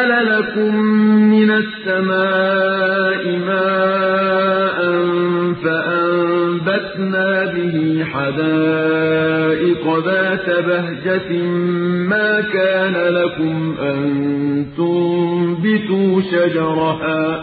وَأَنزَلَ لَكُم مِّنَ السَّمَاءِ مَاءً فَأَنبَتْنَا بِهِ حَدَائِقَ ذَاتَ بَهْجَةٍ مَّا كَانَ لَكُمْ أَن تُنبِتُوا شَجَرَهَا ۗ.